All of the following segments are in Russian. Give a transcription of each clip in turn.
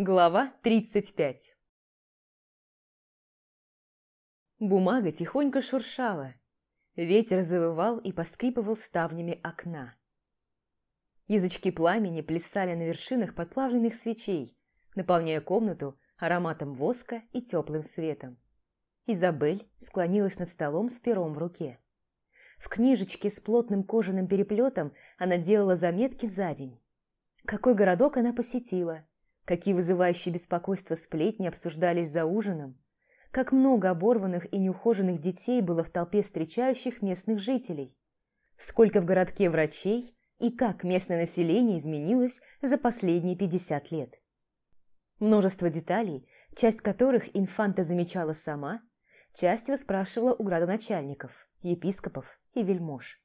Глава 35 Бумага тихонько шуршала. Ветер завывал и поскрипывал ставнями окна. Язычки пламени плясали на вершинах подплавленных свечей, наполняя комнату ароматом воска и теплым светом. Изабель склонилась над столом с пером в руке. В книжечке с плотным кожаным переплетом она делала заметки за день. Какой городок она посетила, Какие вызывающие беспокойство сплетни обсуждались за ужином. Как много оборванных и неухоженных детей было в толпе встречающих местных жителей. Сколько в городке врачей и как местное население изменилось за последние 50 лет. Множество деталей, часть которых инфанта замечала сама, часть выспрашивала у градоначальников, епископов и вельмож.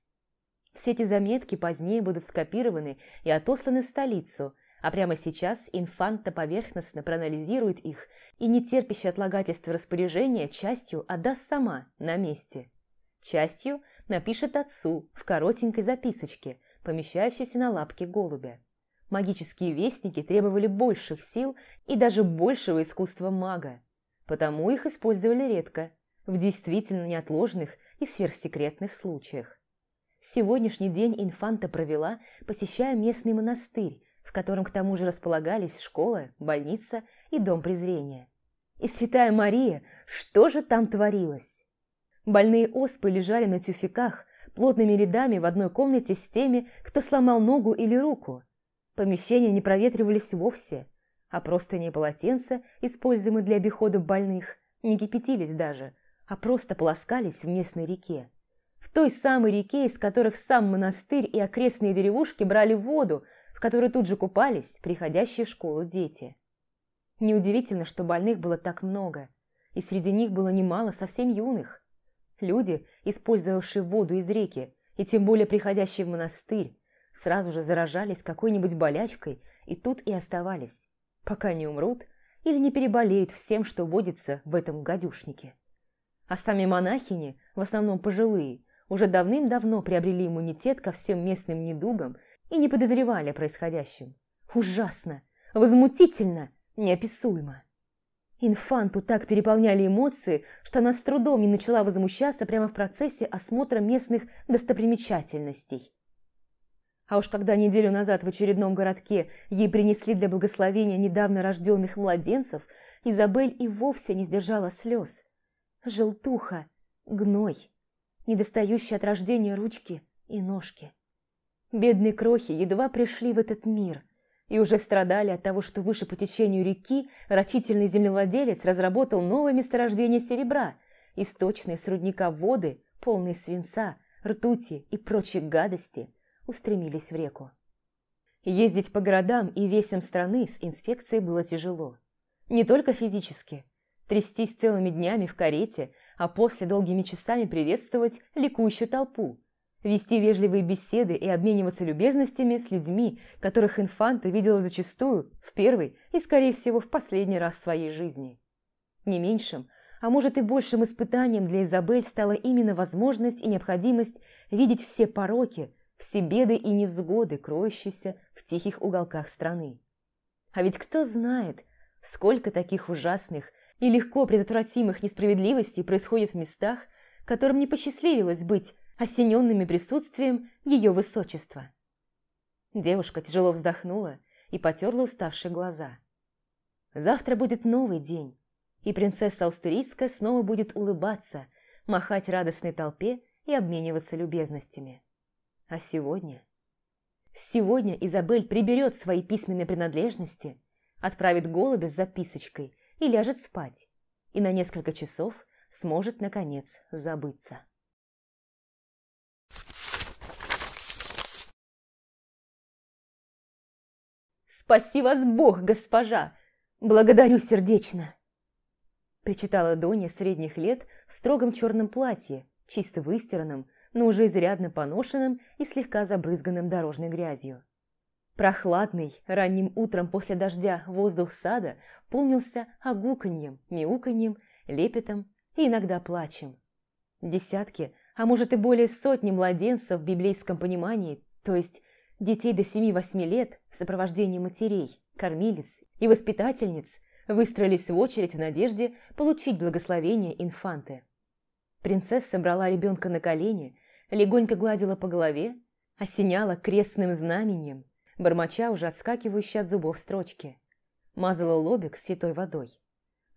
Все эти заметки позднее будут скопированы и отосланы в столицу – а прямо сейчас инфанта поверхностно проанализирует их и нетерпящее отлагательство распоряжения частью отдаст сама на месте. Частью напишет отцу в коротенькой записочке, помещающейся на лапке голубя. Магические вестники требовали больших сил и даже большего искусства мага, потому их использовали редко, в действительно неотложных и сверхсекретных случаях. Сегодняшний день инфанта провела, посещая местный монастырь, в котором к тому же располагались школа, больница и дом презрения. И Святая Мария, что же там творилось? Больные оспы лежали на тюфяках, плотными рядами в одной комнате с теми, кто сломал ногу или руку. Помещения не проветривались вовсе, а простыни и полотенца, используемые для обихода больных, не кипятились даже, а просто полоскались в местной реке. В той самой реке, из которых сам монастырь и окрестные деревушки брали воду, которые тут же купались приходящие в школу дети. Неудивительно, что больных было так много, и среди них было немало совсем юных. Люди, использовавшие воду из реки, и тем более приходящие в монастырь, сразу же заражались какой-нибудь болячкой и тут и оставались, пока не умрут или не переболеют всем, что водится в этом гадюшнике. А сами монахини, в основном пожилые, уже давным-давно приобрели иммунитет ко всем местным недугам и не подозревали о происходящем. Ужасно, возмутительно, неописуемо. Инфанту так переполняли эмоции, что она с трудом не начала возмущаться прямо в процессе осмотра местных достопримечательностей. А уж когда неделю назад в очередном городке ей принесли для благословения недавно рожденных младенцев, Изабель и вовсе не сдержала слез. Желтуха, гной, недостающие от рождения ручки и ножки. Бедные крохи едва пришли в этот мир и уже страдали от того, что выше по течению реки рачительный землевладелец разработал новое месторождение серебра, источные с рудника воды, полные свинца, ртути и прочей гадости, устремились в реку. Ездить по городам и весям страны с инспекцией было тяжело. Не только физически. Трястись целыми днями в карете, а после долгими часами приветствовать ликующую толпу – вести вежливые беседы и обмениваться любезностями с людьми, которых инфанта видела зачастую в первый и, скорее всего, в последний раз в своей жизни. Не меньшим, а может и большим испытанием для Изабель стала именно возможность и необходимость видеть все пороки, все беды и невзгоды, кроющиеся в тихих уголках страны. А ведь кто знает, сколько таких ужасных и легко предотвратимых несправедливостей происходит в местах, которым не посчастливилось быть осененными присутствием ее высочества. Девушка тяжело вздохнула и потерла уставшие глаза. Завтра будет новый день, и принцесса Аустурийская снова будет улыбаться, махать радостной толпе и обмениваться любезностями. А сегодня... Сегодня Изабель приберет свои письменные принадлежности, отправит голубя с записочкой и ляжет спать, и на несколько часов сможет, наконец, забыться. «Спаси вас Бог, госпожа! Благодарю сердечно!» Причитала Доня средних лет в строгом черном платье, чисто выстиранном, но уже изрядно поношенным и слегка забрызганным дорожной грязью. Прохладный, ранним утром после дождя воздух сада полнился огуканьем, мяуканьем, лепетом и иногда плачем. Десятки, а может и более сотни младенцев в библейском понимании, то есть детей до 7-8 лет в сопровождении матерей, кормилец и воспитательниц выстроились в очередь в надежде получить благословение инфанты. Принцесса брала ребенка на колени, легонько гладила по голове, осеняла крестным знамением, бормоча уже отскакивающие от зубов строчки. Мазала лобик святой водой.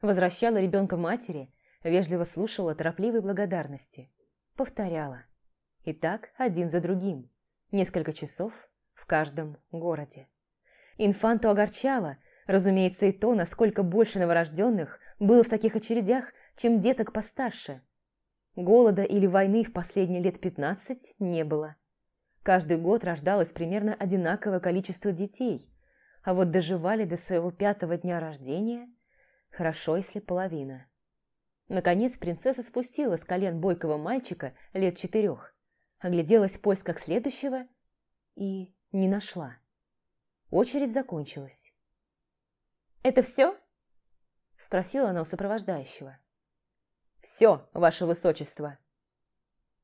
Возвращала ребенка матери, вежливо слушала торопливой благодарности. Повторяла. И так один за другим. Несколько часов в каждом городе. Инфанту огорчало, разумеется, и то, насколько больше новорожденных было в таких очередях, чем деток постарше. Голода или войны в последние лет пятнадцать не было. Каждый год рождалось примерно одинаковое количество детей, а вот доживали до своего пятого дня рождения хорошо, если половина. Наконец принцесса спустила с колен бойкого мальчика лет четырех, огляделась в поисках следующего и не нашла. Очередь закончилась. «Это все?» – спросила она у сопровождающего. «Все, ваше высочество».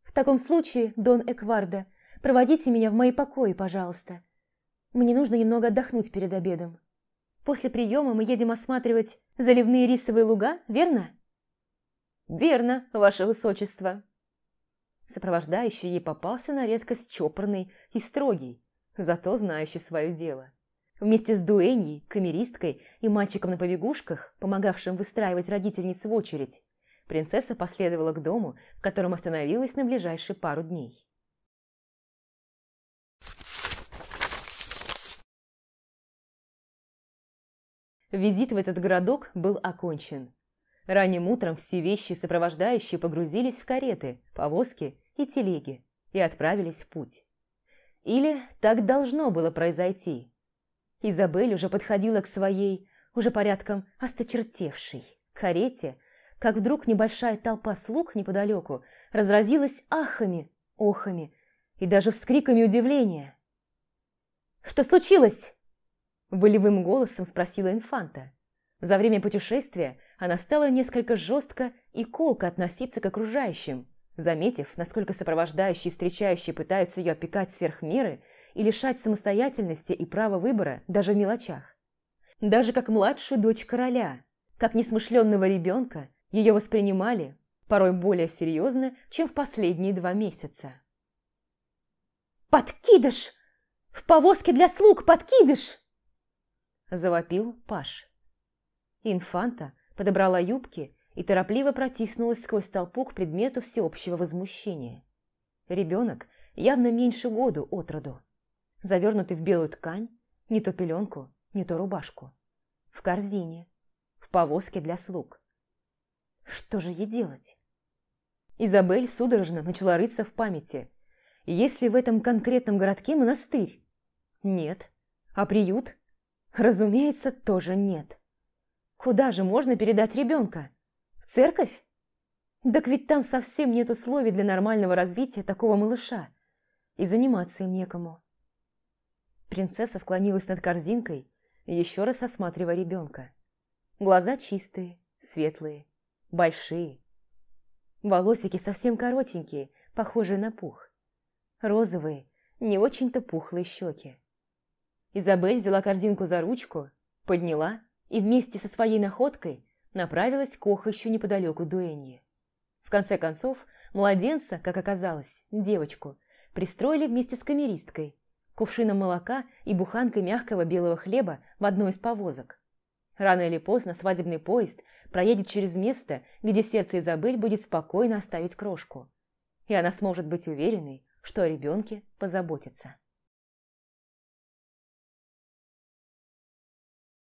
«В таком случае, Дон Экварда, проводите меня в мои покои, пожалуйста. Мне нужно немного отдохнуть перед обедом. После приема мы едем осматривать заливные рисовые луга, верно?» «Верно, ваше высочество». Сопровождающий ей попался на редкость чопорный и строгий, зато знающий свое дело. Вместе с дуэньей, камеристкой и мальчиком на побегушках, помогавшим выстраивать родительниц в очередь, принцесса последовала к дому, в котором остановилась на ближайшие пару дней. Визит в этот городок был окончен. Ранним утром все вещи сопровождающие погрузились в кареты, повозки и телеги и отправились в путь. Или так должно было произойти. Изабель уже подходила к своей, уже порядком осточертевшей, карете, как вдруг небольшая толпа слуг неподалеку разразилась ахами, охами и даже вскриками удивления. «Что случилось?» Волевым голосом спросила инфанта. За время путешествия она стала несколько жестко и колко относиться к окружающим, заметив, насколько сопровождающие и встречающие пытаются ее опекать сверх меры и лишать самостоятельности и права выбора даже в мелочах. Даже как младшую дочь короля, как несмышленного ребенка, ее воспринимали порой более серьезно, чем в последние два месяца. «Подкидыш! В повозке для слуг подкидыш!» Завопил Паш. Инфанта подобрала юбки и торопливо протиснулась сквозь толпу к предмету всеобщего возмущения. Ребенок явно меньше году от роду, завернутый в белую ткань, не то пеленку, не то рубашку, в корзине, в повозке для слуг. Что же ей делать? Изабель судорожно начала рыться в памяти. Есть ли в этом конкретном городке монастырь? Нет. А приют? Разумеется, тоже нет. Куда же можно передать ребенка? Церковь? Так ведь там совсем нет условий для нормального развития такого малыша. И заниматься им некому. Принцесса склонилась над корзинкой, еще раз осматривая ребенка. Глаза чистые, светлые, большие. Волосики совсем коротенькие, похожие на пух. Розовые, не очень-то пухлые щеки. Изабель взяла корзинку за ручку, подняла и вместе со своей находкой направилась к охощу неподалеку дуэньи. В конце концов, младенца, как оказалось, девочку, пристроили вместе с камеристкой, кувшином молока и буханкой мягкого белого хлеба в одной из повозок. Рано или поздно свадебный поезд проедет через место, где сердце Изабель будет спокойно оставить крошку. И она сможет быть уверенной, что о ребенке позаботится.